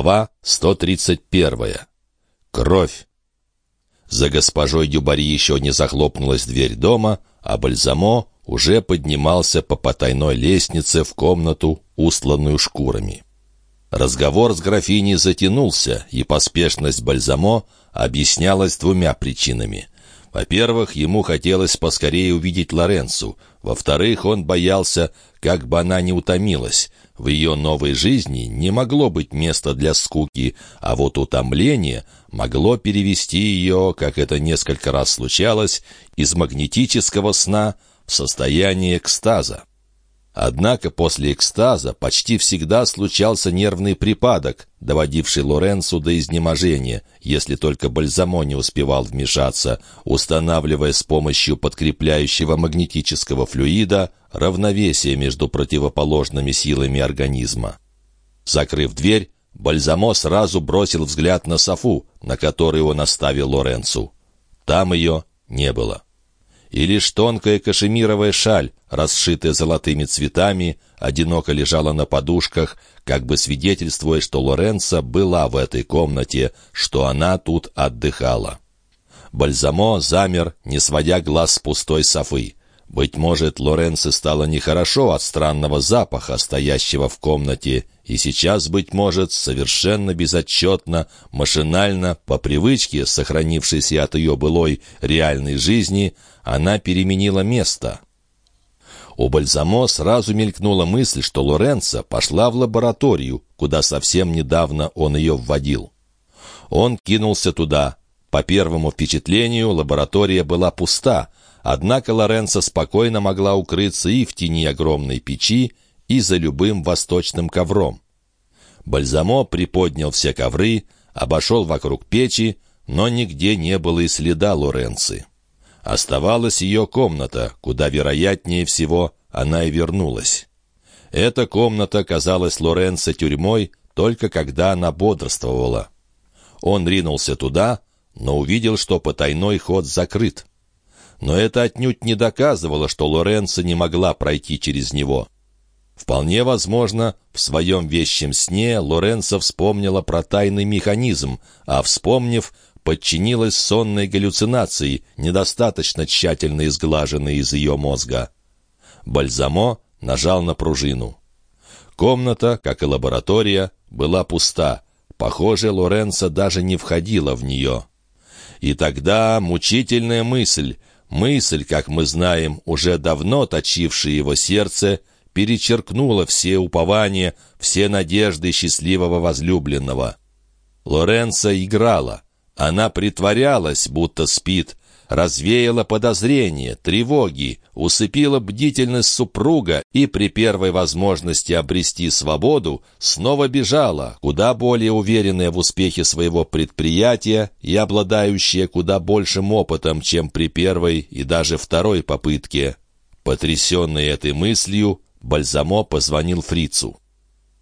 Глава 131. Кровь. За госпожой Дюбари еще не захлопнулась дверь дома, а Бальзамо уже поднимался по потайной лестнице в комнату, устланную шкурами. Разговор с графиней затянулся, и поспешность Бальзамо объяснялась двумя причинами. Во-первых, ему хотелось поскорее увидеть Лоренцу. Во-вторых, он боялся, как бы она не утомилась. В ее новой жизни не могло быть места для скуки, а вот утомление могло перевести ее, как это несколько раз случалось, из магнетического сна в состояние экстаза. Однако после экстаза почти всегда случался нервный припадок, доводивший Лоренцу до изнеможения, если только Бальзамо не успевал вмешаться, устанавливая с помощью подкрепляющего магнетического флюида равновесие между противоположными силами организма. Закрыв дверь, Бальзамо сразу бросил взгляд на Софу, на которой он оставил Лоренцу. Там ее не было и лишь тонкая кашемировая шаль, расшитая золотыми цветами, одиноко лежала на подушках, как бы свидетельствуя, что Лоренца была в этой комнате, что она тут отдыхала. Бальзамо замер, не сводя глаз с пустой софы. Быть может, Лоренце стало нехорошо от странного запаха, стоящего в комнате, и сейчас, быть может, совершенно безотчетно, машинально, по привычке, сохранившейся от ее былой реальной жизни, она переменила место. У Бальзамо сразу мелькнула мысль, что Лоренцо пошла в лабораторию, куда совсем недавно он ее вводил. Он кинулся туда. По первому впечатлению лаборатория была пуста, однако Лоренцо спокойно могла укрыться и в тени огромной печи, и за любым восточным ковром. Бальзамо приподнял все ковры, обошел вокруг печи, но нигде не было и следа Лоренцы. Оставалась ее комната, куда, вероятнее всего, она и вернулась. Эта комната казалась Лоренцо тюрьмой только когда она бодрствовала. Он ринулся туда, но увидел, что потайной ход закрыт. Но это отнюдь не доказывало, что Лоренцо не могла пройти через него. Вполне возможно, в своем вещем сне Лоренцо вспомнила про тайный механизм, а, вспомнив, подчинилась сонной галлюцинации, недостаточно тщательно изглаженной из ее мозга. Бальзамо нажал на пружину. Комната, как и лаборатория, была пуста. Похоже, Лоренцо даже не входила в нее. И тогда мучительная мысль, мысль, как мы знаем, уже давно точившая его сердце, перечеркнула все упования, все надежды счастливого возлюбленного. Лоренцо играла — она притворялась, будто спит, развеяла подозрения, тревоги, усыпила бдительность супруга и при первой возможности обрести свободу снова бежала, куда более уверенная в успехе своего предприятия и обладающая куда большим опытом, чем при первой и даже второй попытке. Потрясенный этой мыслью, Бальзамо позвонил фрицу.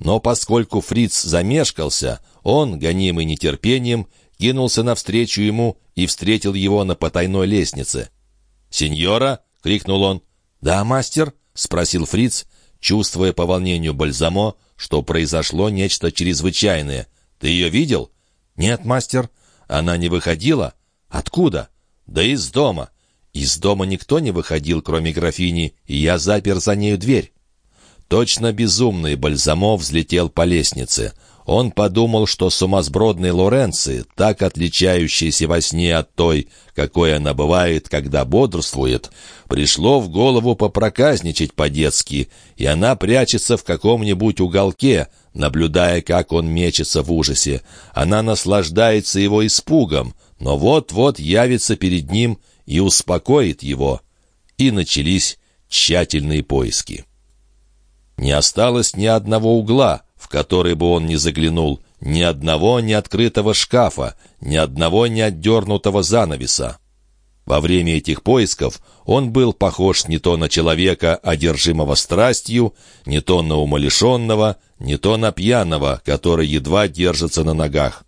Но поскольку фриц замешкался, он, гонимый нетерпением, кинулся навстречу ему и встретил его на потайной лестнице. «Сеньора!» — крикнул он. «Да, мастер?» — спросил фриц, чувствуя по волнению Бальзамо, что произошло нечто чрезвычайное. «Ты ее видел?» «Нет, мастер». «Она не выходила?» «Откуда?» «Да из дома». «Из дома никто не выходил, кроме графини, и я запер за нею дверь». Точно безумный Бальзамо взлетел по лестнице. Он подумал, что сумасбродный Лоренци, так отличающийся во сне от той, какой она бывает, когда бодрствует, пришло в голову попроказничать по-детски, и она прячется в каком-нибудь уголке, наблюдая, как он мечется в ужасе. Она наслаждается его испугом, но вот-вот явится перед ним и успокоит его. И начались тщательные поиски. Не осталось ни одного угла — в который бы он ни заглянул, ни одного неоткрытого шкафа, ни одного неотдернутого занавеса. Во время этих поисков он был похож не то на человека, одержимого страстью, не то на умалишенного, не то на пьяного, который едва держится на ногах.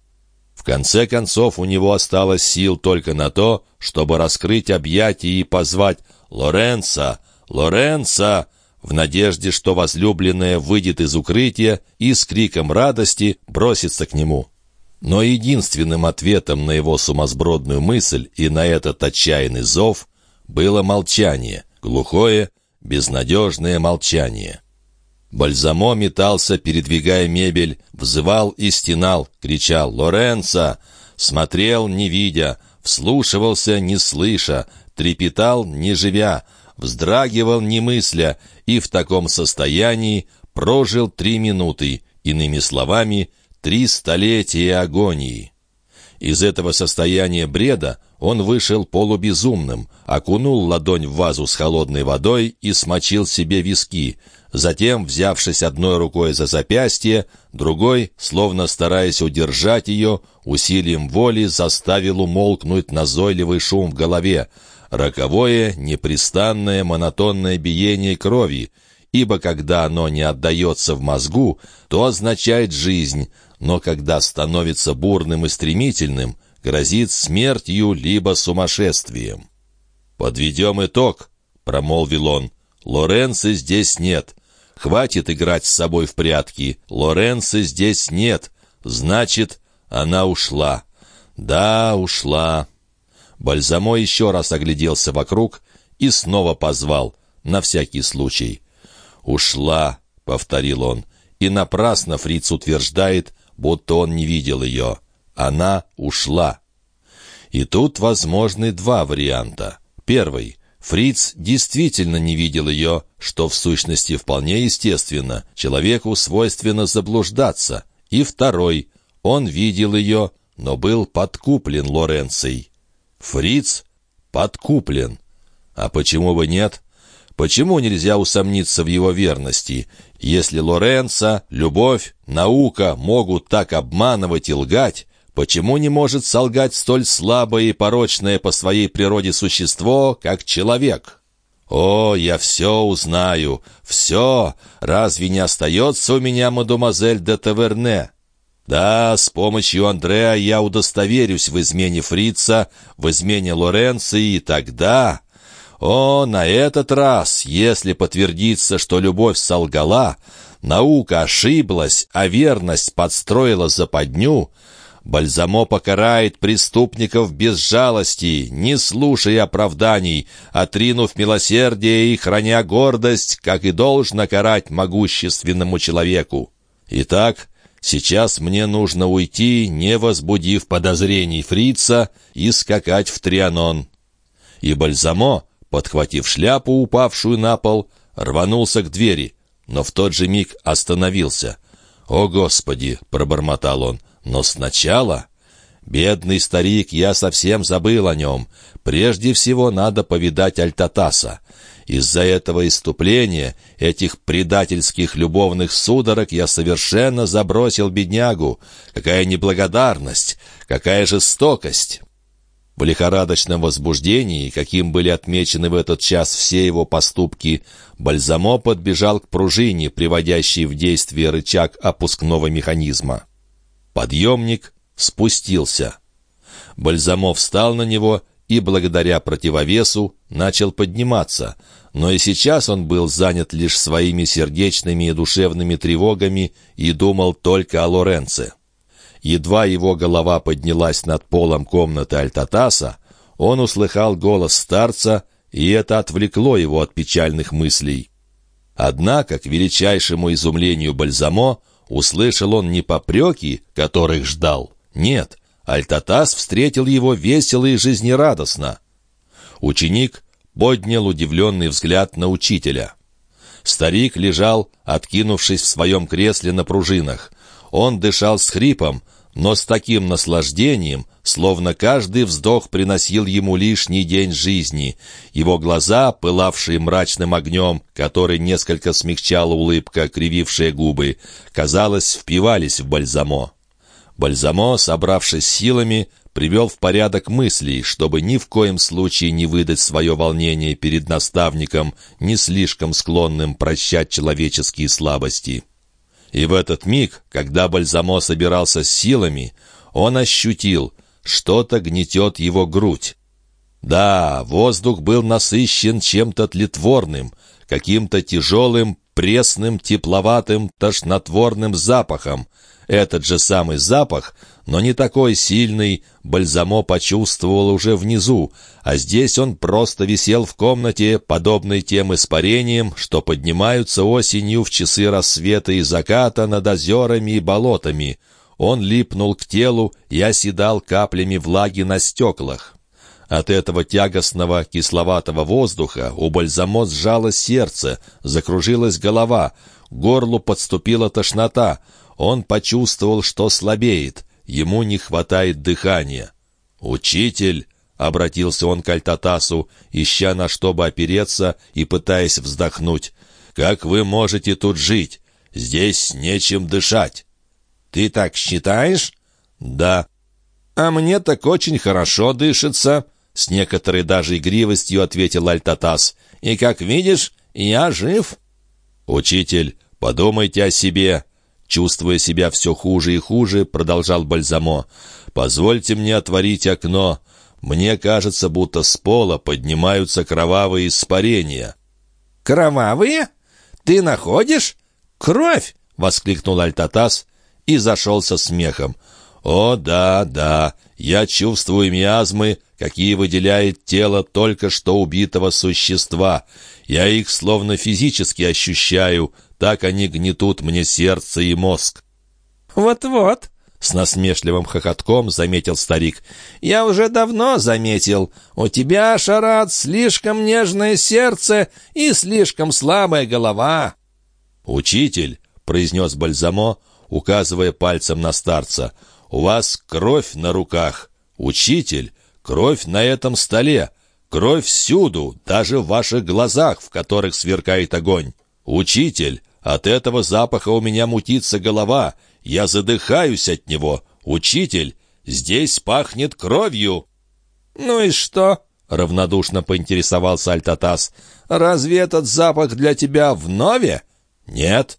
В конце концов у него осталось сил только на то, чтобы раскрыть объятия и позвать «Лоренцо! Лоренцо!» В надежде, что возлюбленная выйдет из укрытия и с криком радости бросится к нему. Но единственным ответом на его сумасбродную мысль и на этот отчаянный зов было молчание, глухое, безнадежное молчание. Бальзамо метался, передвигая мебель, взывал и стенал, кричал «Лоренцо!», смотрел, не видя, вслушивался, не слыша, трепетал, не живя, вздрагивал, не мысля, и в таком состоянии прожил три минуты, иными словами, три столетия агонии. Из этого состояния бреда он вышел полубезумным, окунул ладонь в вазу с холодной водой и смочил себе виски, Затем, взявшись одной рукой за запястье, другой, словно стараясь удержать ее, усилием воли заставил умолкнуть назойливый шум в голове, роковое, непрестанное, монотонное биение крови, ибо когда оно не отдается в мозгу, то означает жизнь, но когда становится бурным и стремительным, грозит смертью либо сумасшествием. «Подведем итог», — промолвил он. «Лоренцо здесь нет. Хватит играть с собой в прятки. Лоренцо здесь нет. Значит, она ушла. Да, ушла. Бальзамо еще раз огляделся вокруг и снова позвал, на всякий случай. «Ушла», — повторил он, и напрасно Фриц утверждает, будто он не видел ее. Она ушла. И тут возможны два варианта. Первый — Фриц действительно не видел ее, что в сущности вполне естественно. Человеку свойственно заблуждаться. И второй. Он видел ее, но был подкуплен Лоренцией. Фриц подкуплен. А почему бы нет? Почему нельзя усомниться в его верности? Если Лоренцо, любовь, наука могут так обманывать и лгать, Почему не может солгать столь слабое и порочное по своей природе существо, как человек? «О, я все узнаю, все! Разве не остается у меня мадемуазель де Таверне?» «Да, с помощью Андреа я удостоверюсь в измене Фрица, в измене Лоренци, и тогда...» «О, на этот раз, если подтвердится, что любовь солгала, наука ошиблась, а верность подстроила западню, Бальзамо покарает преступников без жалости, не слушая оправданий, отринув милосердие и храня гордость, как и должно карать могущественному человеку. Итак, сейчас мне нужно уйти, не возбудив подозрений фрица, и скакать в Трианон. И Бальзамо, подхватив шляпу, упавшую на пол, рванулся к двери, но в тот же миг остановился. «О, Господи!» — пробормотал он — но сначала... Бедный старик, я совсем забыл о нем. Прежде всего надо повидать Альтатаса. Из-за этого иступления, этих предательских любовных судорог я совершенно забросил беднягу. Какая неблагодарность, какая жестокость! В лихорадочном возбуждении, каким были отмечены в этот час все его поступки, Бальзамо подбежал к пружине, приводящей в действие рычаг опускного механизма. Подъемник спустился. Бальзамов встал на него и, благодаря противовесу, начал подниматься, но и сейчас он был занят лишь своими сердечными и душевными тревогами и думал только о Лоренце. Едва его голова поднялась над полом комнаты Альтатаса, он услыхал голос старца, и это отвлекло его от печальных мыслей. Однако, к величайшему изумлению Бальзамо, Услышал он не попреки, которых ждал. Нет, Альтатас встретил его весело и жизнерадостно. Ученик поднял удивленный взгляд на учителя. Старик лежал, откинувшись в своем кресле на пружинах. Он дышал с хрипом, но с таким наслаждением, словно каждый вздох приносил ему лишний день жизни. Его глаза, пылавшие мрачным огнем, который несколько смягчала улыбка, кривившая губы, казалось, впивались в Бальзамо. Бальзамо, собравшись силами, привел в порядок мысли, чтобы ни в коем случае не выдать свое волнение перед наставником, не слишком склонным прощать человеческие слабости. И в этот миг, когда Бальзамо собирался с силами, он ощутил, что-то гнетет его грудь. Да, воздух был насыщен чем-то тлетворным, каким-то тяжелым, пресным, тепловатым, тошнотворным запахом. Этот же самый запах, но не такой сильный, Бальзамо почувствовал уже внизу, а здесь он просто висел в комнате, подобной тем испарениям, что поднимаются осенью в часы рассвета и заката над озерами и болотами. Он липнул к телу и оседал каплями влаги на стеклах. От этого тягостного кисловатого воздуха у Бальзамо сжало сердце, закружилась голова, горлу подступила тошнота. Он почувствовал, что слабеет, ему не хватает дыхания. «Учитель!» — обратился он к Альтатасу, ища на что бы опереться и пытаясь вздохнуть. «Как вы можете тут жить? Здесь нечем дышать». «Ты так считаешь?» «Да». «А мне так очень хорошо дышится», с некоторой даже игривостью ответил Альтатас. «И, как видишь, я жив». «Учитель, подумайте о себе». Чувствуя себя все хуже и хуже, продолжал Бальзамо. «Позвольте мне отворить окно. Мне кажется, будто с пола поднимаются кровавые испарения». «Кровавые? Ты находишь? Кровь!» — воскликнул Альтатас и зашелся смехом. «О, да, да, я чувствую миазмы, какие выделяет тело только что убитого существа. Я их словно физически ощущаю, так они гнетут мне сердце и мозг». «Вот-вот», — с насмешливым хохотком заметил старик. «Я уже давно заметил. У тебя, Шарат, слишком нежное сердце и слишком слабая голова». «Учитель», — произнес Бальзамо, указывая пальцем на старца, — у вас кровь на руках. Учитель, кровь на этом столе. Кровь всюду, даже в ваших глазах, в которых сверкает огонь. Учитель, от этого запаха у меня мутится голова. Я задыхаюсь от него. Учитель, здесь пахнет кровью». «Ну и что?» — равнодушно поинтересовался Альтатас. «Разве этот запах для тебя вновь?» «Нет».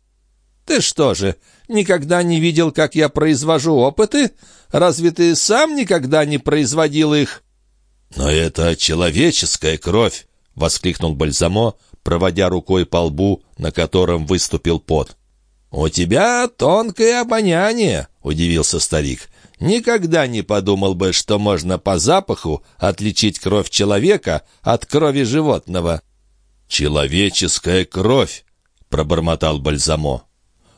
«Ты что же, никогда не видел, как я произвожу опыты? Разве ты сам никогда не производил их?» «Но это человеческая кровь!» — воскликнул Бальзамо, проводя рукой по лбу, на котором выступил пот. «У тебя тонкое обоняние», — удивился старик. «Никогда не подумал бы, что можно по запаху отличить кровь человека от крови животного». «Человеческая кровь!» — пробормотал Бальзамо.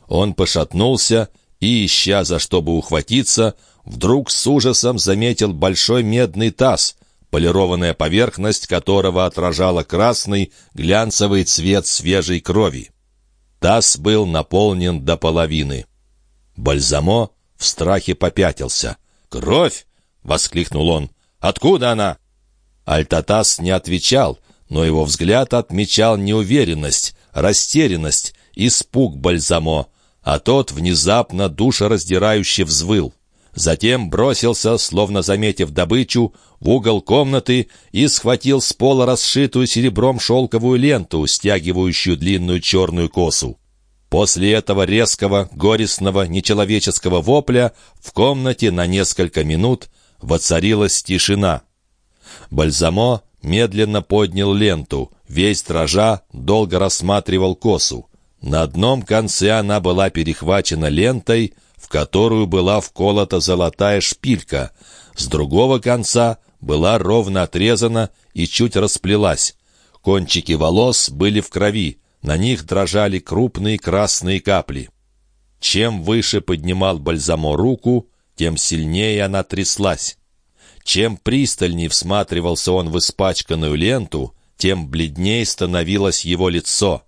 Он пошатнулся и, ища за что бы ухватиться, вдруг с ужасом заметил большой медный таз, полированная поверхность которого отражала красный глянцевый цвет свежей крови. Таз был наполнен до половины. Бальзамо в страхе попятился. «Кровь!» — воскликнул он. «Откуда она?» Альтатас не отвечал, но его взгляд отмечал неуверенность, растерянность, испуг Бальзамо а тот внезапно душераздирающе взвыл. Затем бросился, словно заметив добычу, в угол комнаты и схватил с пола расшитую серебром шелковую ленту, стягивающую длинную черную косу. После этого резкого, горестного, нечеловеческого вопля в комнате на несколько минут воцарилась тишина. Бальзамо медленно поднял ленту, весь дрожа долго рассматривал косу. На одном конце она была перехвачена лентой, в которую была вколота золотая шпилька. С другого конца была ровно отрезана и чуть расплелась. Кончики волос были в крови, на них дрожали крупные красные капли. Чем выше поднимал Бальзамо руку, тем сильнее она тряслась. Чем пристальней всматривался он в испачканную ленту, тем бледней становилось его лицо.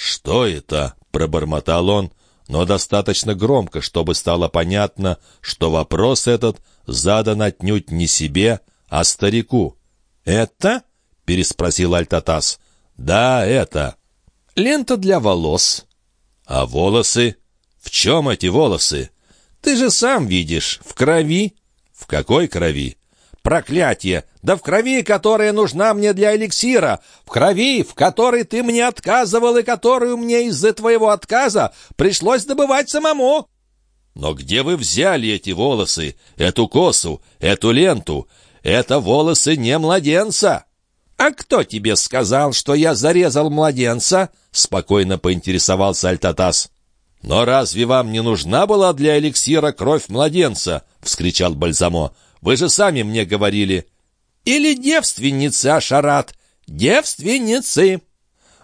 «Что это?» — пробормотал он, но достаточно громко, чтобы стало понятно, что вопрос этот задан отнюдь не себе, а старику. «Это?» — переспросил Альтатас. «Да, это». «Лента для волос». «А волосы? В чем эти волосы?» «Ты же сам видишь, в крови». «В какой крови?» Проклятие! Да в крови, которая нужна мне для эликсира! В крови, в которой ты мне отказывал и которую мне из-за твоего отказа пришлось добывать самому!» «Но где вы взяли эти волосы, эту косу, эту ленту? Это волосы не младенца!» «А кто тебе сказал, что я зарезал младенца?» — спокойно поинтересовался Альтатас. «Но разве вам не нужна была для эликсира кровь младенца?» — вскричал Бальзамо. «Вы же сами мне говорили». «Или девственница, Ашарат! Девственницы!»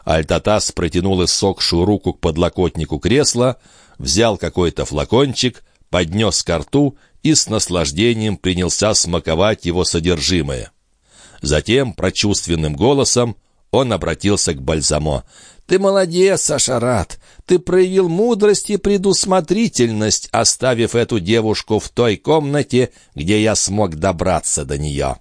Альтатас протянул иссохшую руку к подлокотнику кресла, взял какой-то флакончик, поднес ко рту и с наслаждением принялся смаковать его содержимое. Затем, прочувственным голосом, он обратился к Бальзамо. «Ты молодец, Сашарат! Ты проявил мудрость и предусмотрительность, оставив эту девушку в той комнате, где я смог добраться до нее.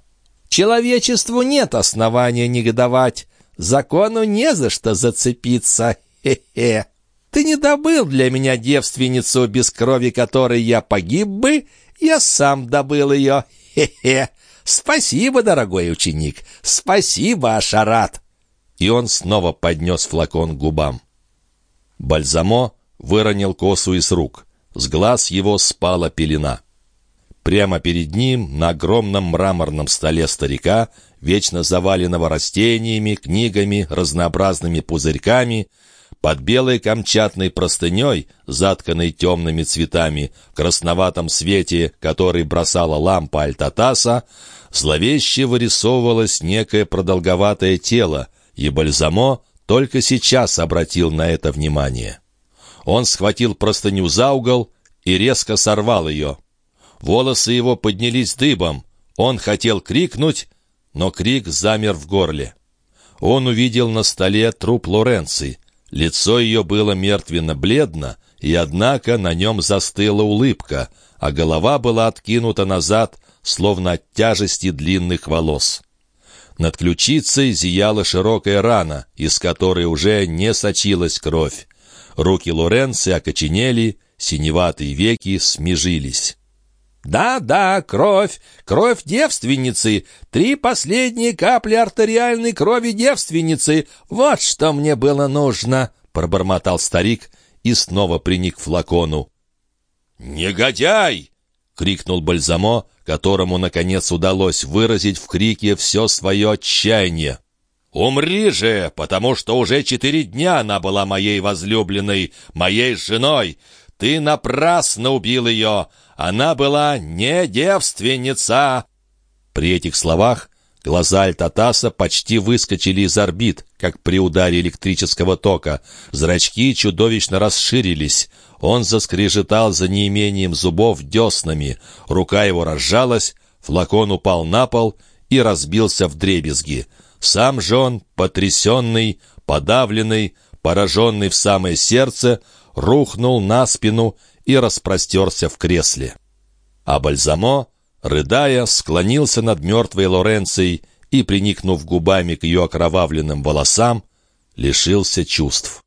Человечеству нет основания негодовать. Закону не за что зацепиться. Хе-хе! Ты не добыл для меня девственницу, без крови которой я погиб бы, я сам добыл ее. Хе-хе! Спасибо, дорогой ученик! Спасибо, Ашарат!» И он снова поднес флакон к губам. Бальзамо выронил косу из рук. С глаз его спала пелена. Прямо перед ним, на огромном мраморном столе старика, вечно заваленного растениями, книгами, разнообразными пузырьками, под белой камчатной простыней, затканной темными цветами, в красноватом свете, который бросала лампа Альтатаса, зловеще вырисовывалось некое продолговатое тело, и Бальзамо только сейчас обратил на это внимание. Он схватил простыню за угол и резко сорвал ее. Волосы его поднялись дыбом. Он хотел крикнуть, но крик замер в горле. Он увидел на столе труп Лоренци. Лицо ее было мертвенно-бледно, и однако на нем застыла улыбка, а голова была откинута назад, словно от тяжести длинных волос. Над ключицей зияла широкая рана, из которой уже не сочилась кровь. Руки Лоренци окоченели, синеватые веки смежились. «Да-да, кровь, кровь девственницы, три последние капли артериальной крови девственницы, вот что мне было нужно», — пробормотал старик и снова приник к флакону. «Негодяй!» — крикнул Бальзамо, которому, наконец, удалось выразить в крике все свое отчаяние. «Умри же, потому что уже четыре дня она была моей возлюбленной, моей женой. Ты напрасно убил ее. Она была не девственница!» При этих словах глаза Альтатаса почти выскочили из орбит, как при ударе электрического тока. Зрачки чудовищно расширились. Он заскрежетал за неимением зубов деснами. Рука его разжалась, флакон упал на пол и разбился в дребезги. Сам же он, потрясенный, подавленный, пораженный в самое сердце, рухнул на спину и распростерся в кресле. А Бальзамо, рыдая, склонился над мертвой Лоренцией и, приникнув губами к ее окровавленным волосам, лишился чувств.